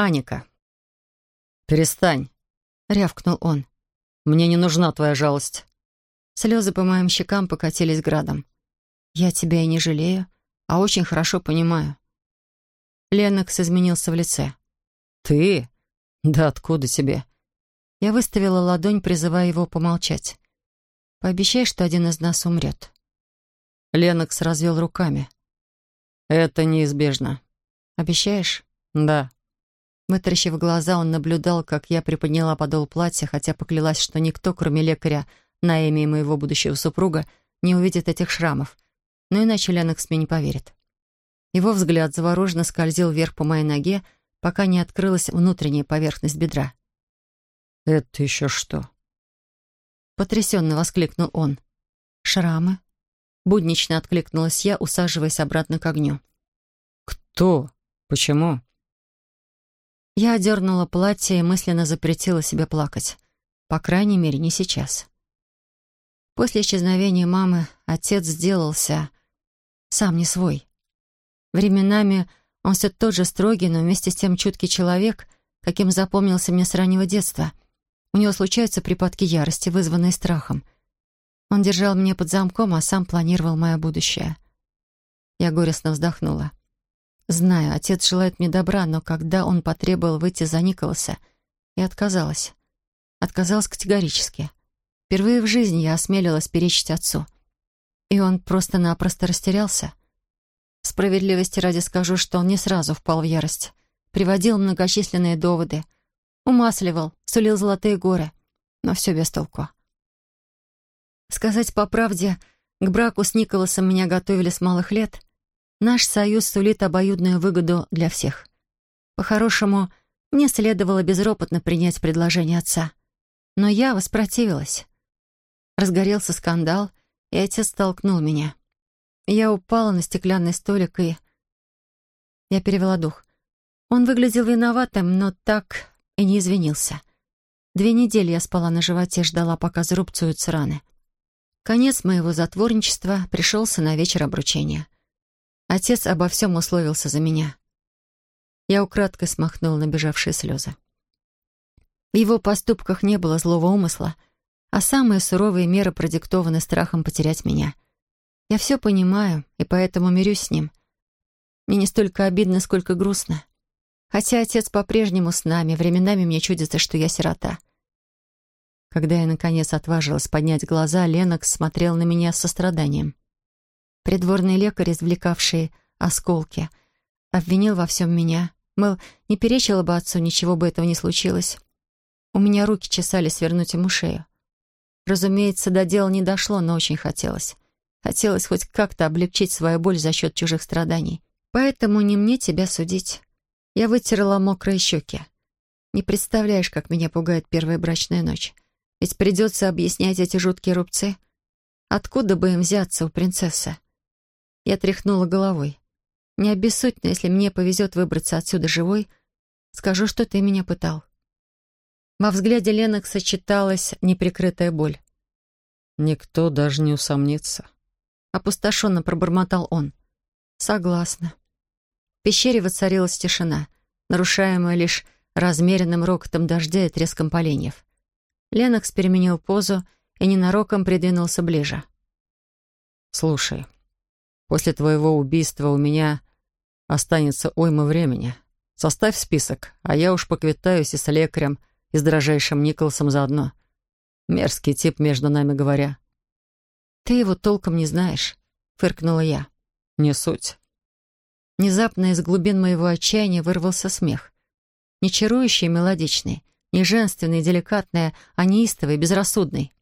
Аника. «Перестань», — рявкнул он. «Мне не нужна твоя жалость». Слезы по моим щекам покатились градом. «Я тебя и не жалею, а очень хорошо понимаю». Ленокс изменился в лице. «Ты? Да откуда тебе?» Я выставила ладонь, призывая его помолчать. «Пообещай, что один из нас умрет». Ленокс развел руками. «Это неизбежно». «Обещаешь?» «Да». Вытаращив глаза, он наблюдал, как я приподняла подол платья, хотя поклялась, что никто, кроме лекаря, Наэми и моего будущего супруга, не увидит этих шрамов. Но иначе Ленокс мне не поверит. Его взгляд завороженно скользил вверх по моей ноге, пока не открылась внутренняя поверхность бедра. «Это еще что?» Потрясенно воскликнул он. «Шрамы?» Буднично откликнулась я, усаживаясь обратно к огню. «Кто? Почему?» Я одернула платье и мысленно запретила себе плакать. По крайней мере, не сейчас. После исчезновения мамы отец сделался сам не свой. Временами он все тот же строгий, но вместе с тем чуткий человек, каким запомнился мне с раннего детства. У него случаются припадки ярости, вызванные страхом. Он держал меня под замком, а сам планировал мое будущее. Я горестно вздохнула. Знаю, отец желает мне добра, но когда он потребовал выйти за Николаса, я отказалась. Отказалась категорически. Впервые в жизни я осмелилась перечить отцу. И он просто-напросто растерялся. Справедливости ради скажу, что он не сразу впал в ярость. Приводил многочисленные доводы. Умасливал, сулил золотые горы. Но все без толку. Сказать по правде, к браку с Николасом меня готовили с малых лет. Наш союз сулит обоюдную выгоду для всех. По-хорошему, мне следовало безропотно принять предложение отца. Но я воспротивилась. Разгорелся скандал, и отец столкнул меня. Я упала на стеклянный столик и... Я перевела дух. Он выглядел виноватым, но так и не извинился. Две недели я спала на животе, ждала, пока зарубцуются раны. Конец моего затворничества пришелся на вечер обручения. Отец обо всем условился за меня. Я украдкой смахнула набежавшие слезы. В его поступках не было злого умысла, а самые суровые меры продиктованы страхом потерять меня — я все понимаю, и поэтому мирюсь с ним. Мне не столько обидно, сколько грустно. Хотя отец по-прежнему с нами, временами мне чудится, что я сирота. Когда я, наконец, отважилась поднять глаза, Ленокс смотрел на меня с состраданием. Придворный лекарь, извлекавший осколки, обвинил во всем меня. Мол, не перечила бы отцу, ничего бы этого не случилось. У меня руки чесали свернуть ему шею. Разумеется, до дела не дошло, но очень хотелось. Хотелось хоть как-то облегчить свою боль за счет чужих страданий. Поэтому не мне тебя судить. Я вытерла мокрые щеки. Не представляешь, как меня пугает первая брачная ночь. Ведь придется объяснять эти жуткие рубцы. Откуда бы им взяться у принцессы? Я тряхнула головой. Не обессудь, но если мне повезет выбраться отсюда живой, скажу, что ты меня пытал. Во взгляде Ленокса читалась неприкрытая боль. «Никто даже не усомнится», опустошенно пробормотал он. «Согласна». В пещере воцарилась тишина, нарушаемая лишь размеренным рокотом дождя и треском поленьев. Ленокс переменил позу и ненароком придвинулся ближе. «Слушай, после твоего убийства у меня останется уйма времени. Составь список, а я уж поквитаюсь и с лекарем, и с дрожайшим Николсом заодно. Мерзкий тип, между нами говоря. «Ты его толком не знаешь», — фыркнула я. «Не суть». Внезапно из глубин моего отчаяния вырвался смех. Не чарующий мелодичный, не женственный, деликатный, а неистовый, безрассудный.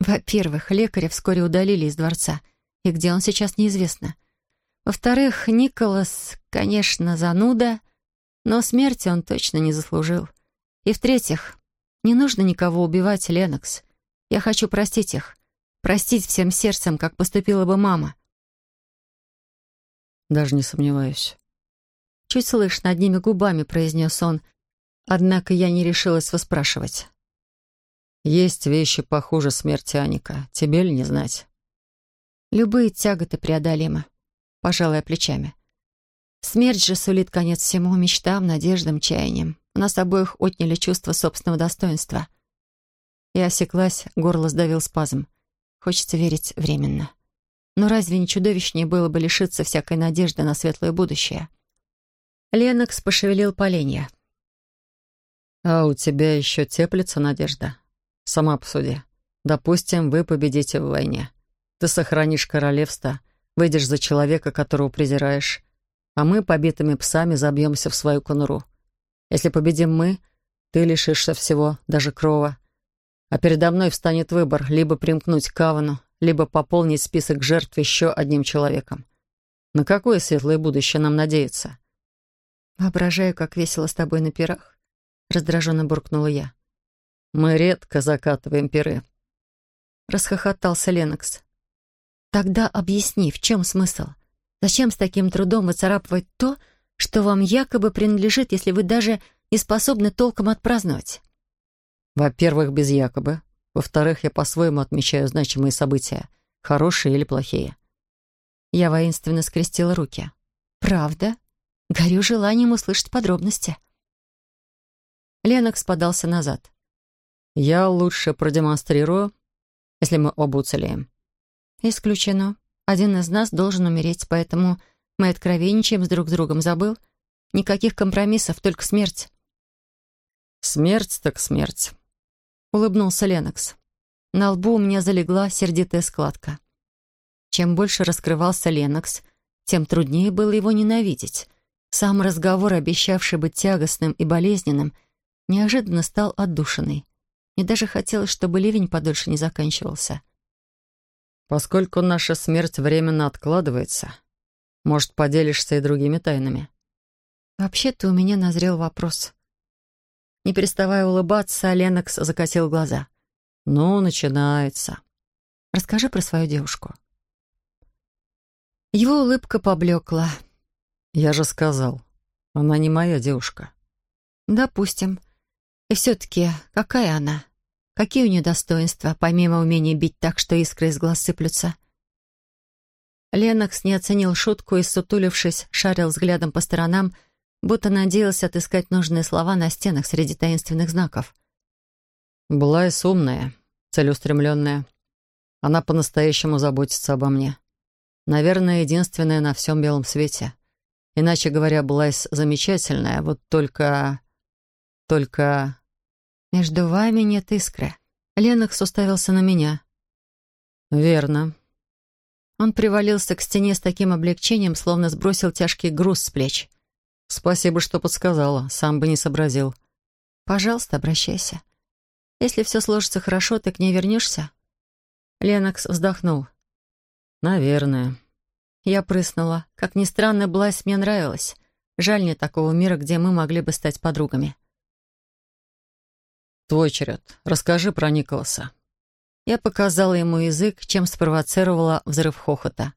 Во-первых, лекаря вскоре удалили из дворца, и где он сейчас неизвестно. Во-вторых, Николас, конечно, зануда, но смерти он точно не заслужил. И в-третьих, не нужно никого убивать, Ленокс. Я хочу простить их простить всем сердцем, как поступила бы мама. Даже не сомневаюсь. Чуть слышно, одними губами произнес он, однако я не решилась выспрашивать. Есть вещи похуже смерти Аника. Тебе ли не знать? Любые тяготы преодолимы. Пожалуй, плечами. Смерть же сулит конец всему мечтам, надеждам, чаяниям. У нас обоих отняли чувство собственного достоинства. Я осеклась, горло сдавил спазм. Хочется верить временно. Но разве не чудовищнее было бы лишиться всякой надежды на светлое будущее? Ленокс пошевелил поленья. «А у тебя еще теплится надежда? Сама посуди. Допустим, вы победите в войне. Ты сохранишь королевство, выйдешь за человека, которого презираешь, а мы побитыми псами забьемся в свою конуру. Если победим мы, ты лишишься всего, даже крова. А передо мной встанет выбор либо примкнуть к Кавану, либо пополнить список жертв еще одним человеком. На какое светлое будущее нам надеяться? «Воображаю, как весело с тобой на пирах», — раздраженно буркнула я. «Мы редко закатываем пиры», — расхохотался Ленокс. «Тогда объясни, в чем смысл? Зачем с таким трудом выцарапывать то, что вам якобы принадлежит, если вы даже не способны толком отпраздновать?» «Во-первых, без якобы. Во-вторых, я по-своему отмечаю значимые события, хорошие или плохие». Я воинственно скрестила руки. «Правда? Горю желанием услышать подробности». Ленокс подался назад. «Я лучше продемонстрирую, если мы оба уцелеем». «Исключено. Один из нас должен умереть, поэтому мы откровенничаем с друг с другом. Забыл? Никаких компромиссов, только смерть». «Смерть так смерть», — улыбнулся Ленокс. На лбу у меня залегла сердитая складка. Чем больше раскрывался Ленокс, тем труднее было его ненавидеть. Сам разговор, обещавший быть тягостным и болезненным, неожиданно стал отдушиной. Мне даже хотелось, чтобы ливень подольше не заканчивался. Поскольку наша смерть временно откладывается, может, поделишься и другими тайнами? Вообще-то у меня назрел вопрос. Не переставая улыбаться, Ленокс закатил глаза. Ну, начинается. Расскажи про свою девушку. Его улыбка поблекла. Я же сказал, она не моя девушка. Допустим. И все-таки, какая она? Какие у нее достоинства, помимо умения бить так, что искры из глаз сыплются? Ленокс не оценил шутку и, сутулившись, шарил взглядом по сторонам, будто надеялся отыскать нужные слова на стенах среди таинственных знаков. Блайс умная, целеустремленная. Она по-настоящему заботится обо мне. Наверное, единственная на всем белом свете. Иначе говоря, Блайс замечательная, вот только... Только... «Между вами нет искры». Ленокс уставился на меня. «Верно». Он привалился к стене с таким облегчением, словно сбросил тяжкий груз с плеч. «Спасибо, что подсказала. Сам бы не сообразил». «Пожалуйста, обращайся. Если все сложится хорошо, ты к ней вернешься?» Ленокс вздохнул. «Наверное». Я прыснула. Как ни странно, Блайс мне нравилась. Жаль мне такого мира, где мы могли бы стать подругами. «Твой черед. Расскажи про Николаса». Я показала ему язык, чем спровоцировала взрыв хохота.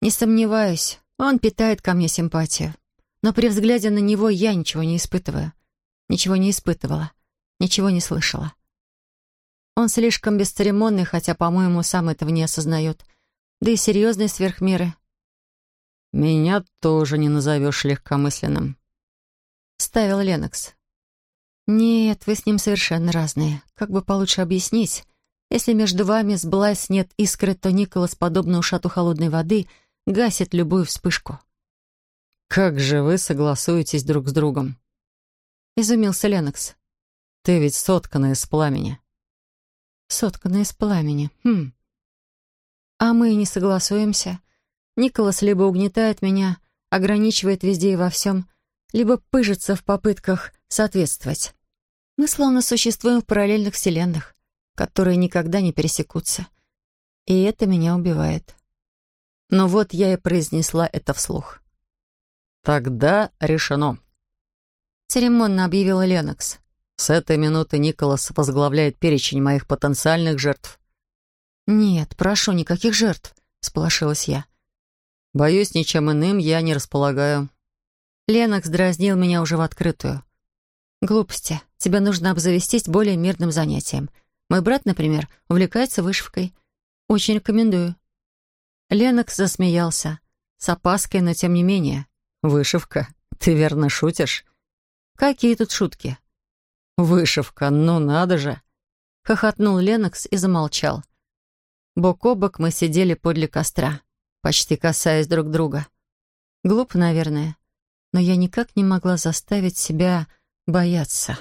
Не сомневаюсь, он питает ко мне симпатию. Но при взгляде на него я ничего не испытываю. Ничего не испытывала. Ничего не слышала. Он слишком бесцеремонный, хотя, по-моему, сам этого не осознает. Да и серьезный сверх меры. «Меня тоже не назовешь легкомысленным», — ставил Ленокс. «Нет, вы с ним совершенно разные. Как бы получше объяснить? Если между вами с Блайс нет искры, то Николас, подобно ушату холодной воды, гасит любую вспышку». «Как же вы согласуетесь друг с другом?» — изумился Ленокс. «Ты ведь соткана из пламени». «Соткана из пламени. Хм. А мы не согласуемся. Николас либо угнетает меня, ограничивает везде и во всем, либо пыжится в попытках соответствовать. Мы словно существуем в параллельных вселенных, которые никогда не пересекутся. И это меня убивает. Но вот я и произнесла это вслух. «Тогда решено», — церемонно объявила Ленокс. «С этой минуты Николас возглавляет перечень моих потенциальных жертв». «Нет, прошу, никаких жертв», — сполошилась я. «Боюсь, ничем иным я не располагаю». Ленокс дразнил меня уже в открытую. «Глупости. Тебе нужно обзавестись более мирным занятием. Мой брат, например, увлекается вышивкой. Очень рекомендую». Ленокс засмеялся. С опаской, но тем не менее. «Вышивка? Ты верно шутишь?» «Какие тут шутки?» «Вышивка, ну надо же!» Хохотнул Ленокс и замолчал. Бок о бок мы сидели подле костра, почти касаясь друг друга. Глупо, наверное, но я никак не могла заставить себя бояться.